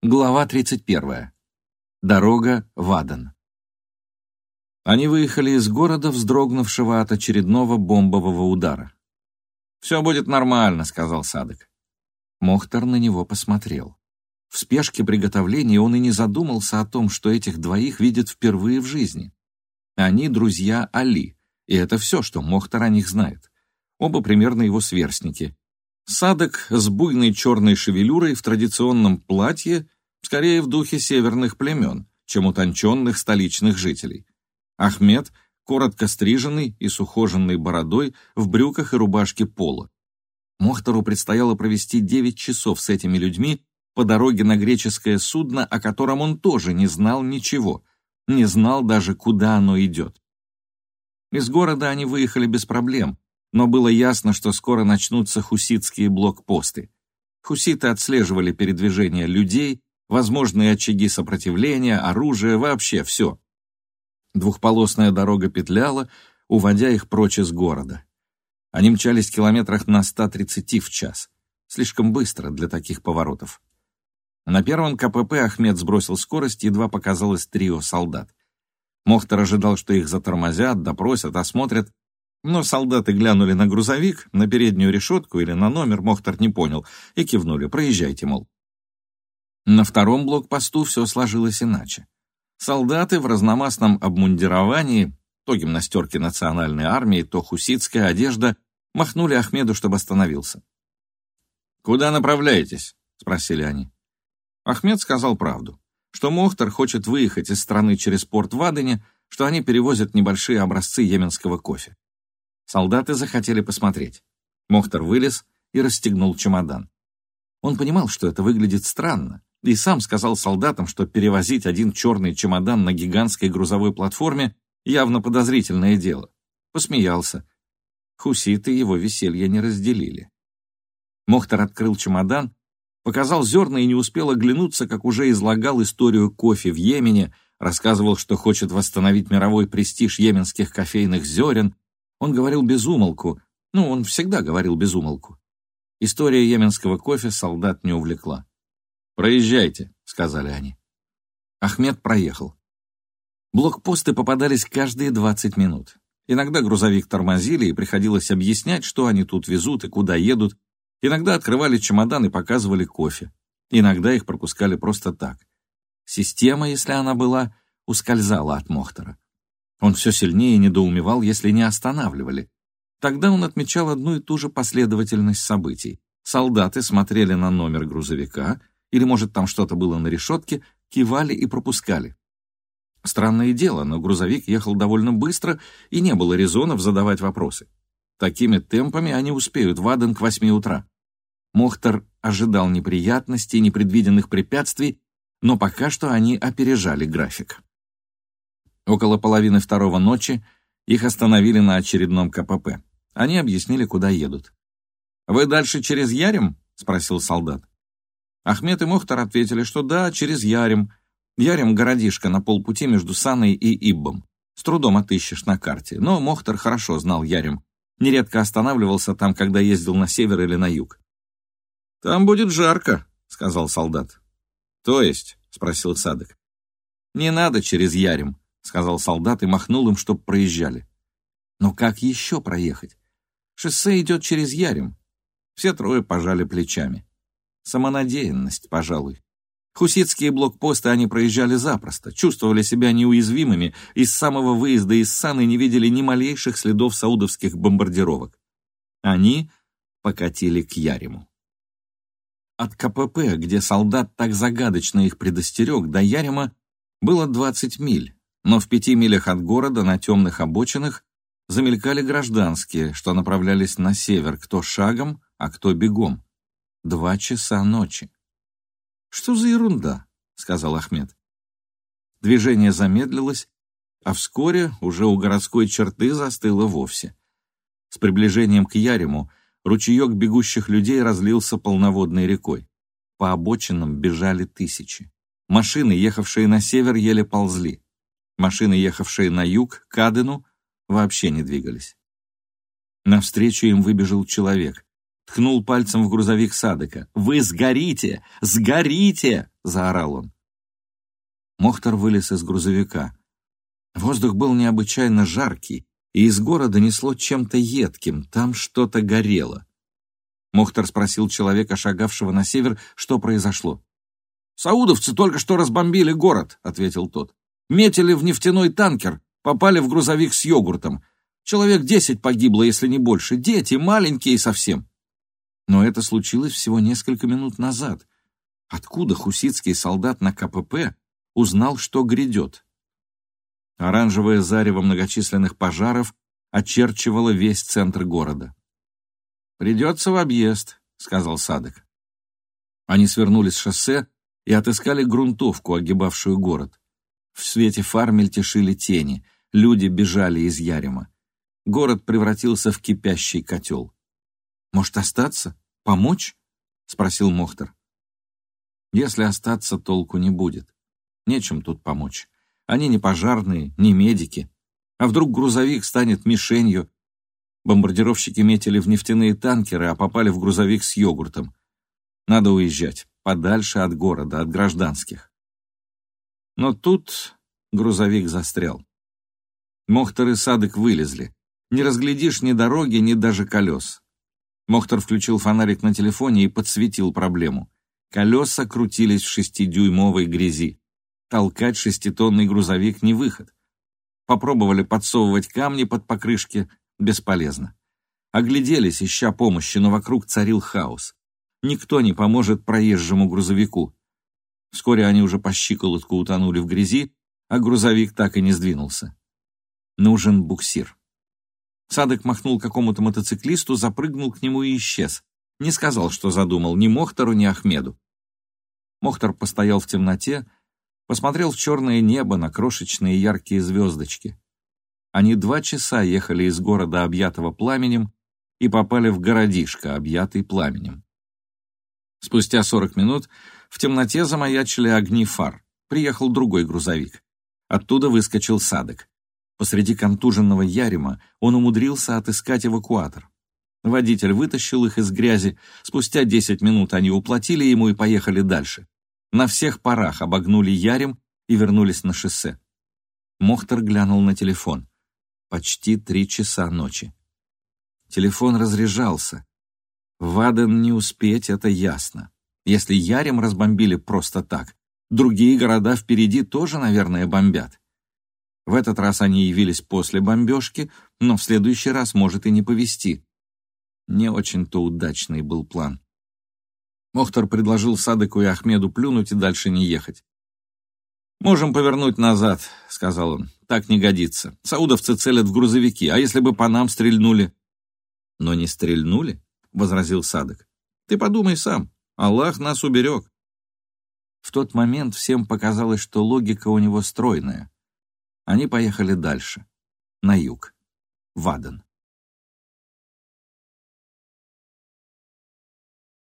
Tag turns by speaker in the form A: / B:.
A: Глава 31. Дорога в Аден. Они выехали из города, вздрогнувшего от очередного бомбового удара. «Все будет нормально», — сказал Садок. Мохтар на него посмотрел. В спешке приготовления он и не задумался о том, что этих двоих видят впервые в жизни. Они друзья Али, и это все, что Мохтар о них знает. Оба примерно его сверстники, Садок с буйной черной шевелюрой в традиционном платье, скорее в духе северных племен, чем утонченных столичных жителей. Ахмед, коротко стриженный и с ухоженной бородой, в брюках и рубашке пола. Мохтору предстояло провести девять часов с этими людьми по дороге на греческое судно, о котором он тоже не знал ничего, не знал даже, куда оно идет. Из города они выехали без проблем, но было ясно, что скоро начнутся хуситские блокпосты. Хуситы отслеживали передвижение людей, возможные очаги сопротивления, оружие, вообще все. Двухполосная дорога петляла, уводя их прочь из города. Они мчались километрах на 130 в час. Слишком быстро для таких поворотов. На первом КПП Ахмед сбросил скорость, едва показалось трио солдат. Мохтар ожидал, что их затормозят, допросят, осмотрят, но солдаты глянули на грузовик, на переднюю решетку или на номер, Мохтар не понял, и кивнули «проезжайте, мол». На втором блокпосту все сложилось иначе. Солдаты в разномастном обмундировании, то гимнастерки национальной армии, то хуситская одежда, махнули Ахмеду, чтобы остановился. «Куда направляетесь?» — спросили они. Ахмед сказал правду, что Мохтар хочет выехать из страны через порт в Адене, что они перевозят небольшие образцы йеменского кофе. Солдаты захотели посмотреть. Мохтар вылез и расстегнул чемодан. Он понимал, что это выглядит странно, и сам сказал солдатам, что перевозить один черный чемодан на гигантской грузовой платформе явно подозрительное дело. Посмеялся. Хуситы его веселье не разделили. Мохтар открыл чемодан, показал зерна и не успел оглянуться, как уже излагал историю кофе в Йемене, рассказывал, что хочет восстановить мировой престиж йеменских кофейных зерен, он говорил без умолку, ну, он всегда говорил без умолку. История йеменского кофе солдат не увлекла. «Проезжайте», — сказали они. Ахмед проехал. Блокпосты попадались каждые 20 минут. Иногда грузовик тормозили, и приходилось объяснять, что они тут везут и куда едут. Иногда открывали чемодан и показывали кофе. Иногда их пропускали просто так. Система, если она была, ускользала от Мохтера. Он все сильнее недоумевал, если не останавливали. Тогда он отмечал одну и ту же последовательность событий. Солдаты смотрели на номер грузовика, или, может, там что-то было на решетке, кивали и пропускали. Странное дело, но грузовик ехал довольно быстро, и не было резонов задавать вопросы. Такими темпами они успеют в Аден к восьми утра. Мохтар ожидал неприятностей, непредвиденных препятствий, но пока что они опережали график. Около половины второго ночи их остановили на очередном КПП. Они объяснили, куда едут. «Вы дальше через Ярем?» — спросил солдат. Ахмед и Мухтар ответили, что да, через Ярем. Ярем — городишко на полпути между Саной и Иббом. С трудом отыщешь на карте, но Мохтар хорошо знал Ярем. Нередко останавливался там, когда ездил на север или на юг. «Там будет жарко», — сказал солдат. «То есть?» — спросил Садок. «Не надо через Ярем», — сказал солдат и махнул им, чтоб проезжали. Но как еще проехать? Шоссе идет через Ярем. Все трое пожали плечами. Самонадеянность, пожалуй. Хуситские блокпосты они проезжали запросто, чувствовали себя неуязвимыми и с самого выезда из Саны не видели ни малейших следов саудовских бомбардировок. Они покатили к Ярему. От КПП, где солдат так загадочно их предостерег, до Ярема было 20 миль, но в пяти милях от города на темных обочинах замелькали гражданские, что направлялись на север, кто шагом, а кто бегом. Два часа ночи. «Что за ерунда?» — сказал Ахмед. Движение замедлилось, а вскоре уже у городской черты застыло вовсе. С приближением к Ярему ручеек бегущих людей разлился полноводной рекой. По обочинам бежали тысячи. Машины, ехавшие на север, еле ползли. Машины, ехавшие на юг, к Адену, вообще не двигались. Навстречу им выбежал человек. ткнул пальцем в грузовик Садыка. «Вы сгорите! Сгорите!» — заорал он. Мохтар вылез из грузовика. Воздух был необычайно жаркий, и из города несло чем-то едким, там что-то горело. Мохтар спросил человека, шагавшего на север, что произошло. «Саудовцы только что разбомбили город», — ответил тот. «Метили в нефтяной танкер, попали в грузовик с йогуртом. Человек десять погибло, если не больше. Дети, маленькие совсем». Но это случилось всего несколько минут назад. Откуда хуситский солдат на КПП узнал, что грядет? Оранжевое зарево многочисленных пожаров очерчивало весь центр города. «Придется в объезд», — сказал Садок. Они свернули с шоссе и отыскали грунтовку, огибавшую город. В свете фар мельтешили тени, люди бежали из Ярима. Город превратился в кипящий котел. «Может, остаться? Помочь?» — спросил Мохтар. «Если остаться, толку не будет. Нечем тут помочь. Они не пожарные, не медики. А вдруг грузовик станет мишенью? Бомбардировщики метили в нефтяные танкеры, а попали в грузовик с йогуртом. Надо уезжать, подальше от города, от гражданских. Но тут грузовик застрял. Мохтар и Садык вылезли. Не разглядишь ни дороги, ни даже колес. Мохтар включил фонарик на телефоне и подсветил проблему. Колеса крутились в шестидюймовой грязи. Толкать шеститонный грузовик не выход. Попробовали подсовывать камни под покрышки, бесполезно. Огляделись, ища помощи, но вокруг царил хаос. Никто не поможет проезжему грузовику. Вскоре они уже по щиколотку утонули в грязи, а грузовик так и не сдвинулся. Нужен буксир. Садок махнул какому-то мотоциклисту, запрыгнул к нему и исчез. Не сказал, что задумал ни Мохтору, ни Ахмеду. Мохтар постоял в темноте, посмотрел в черное небо на крошечные яркие звездочки. Они два часа ехали из города, объятого пламенем, и попали в городишко, объятый пламенем. Спустя сорок минут в темноте замаячили огни фар. Приехал другой грузовик. Оттуда выскочил Садок. Посреди контуженного Ярима он умудрился отыскать эвакуатор. Водитель вытащил их из грязи. Спустя десять минут они уплатили ему и поехали дальше на всех парах обогнули Ярем и вернулись на шоссе. Мохтар глянул на телефон. Почти три часа ночи. Телефон разряжался. Ваден не успеть, это ясно. Если Ярем разбомбили просто так, другие города впереди тоже, наверное, бомбят. В этот раз они явились после бомбежки, но в следующий раз может и не повезти. Не очень-то удачный был план. Мохтар предложил Садыку и Ахмеду плюнуть и дальше не ехать. «Можем повернуть назад», — сказал он. «Так не годится. Саудовцы целят в грузовики, а если бы по нам стрельнули?» «Но не стрельнули?» — возразил Садык. «Ты подумай сам. Аллах нас уберег». В тот момент всем показалось, что логика у него стройная. Они поехали дальше, на юг, в Аден.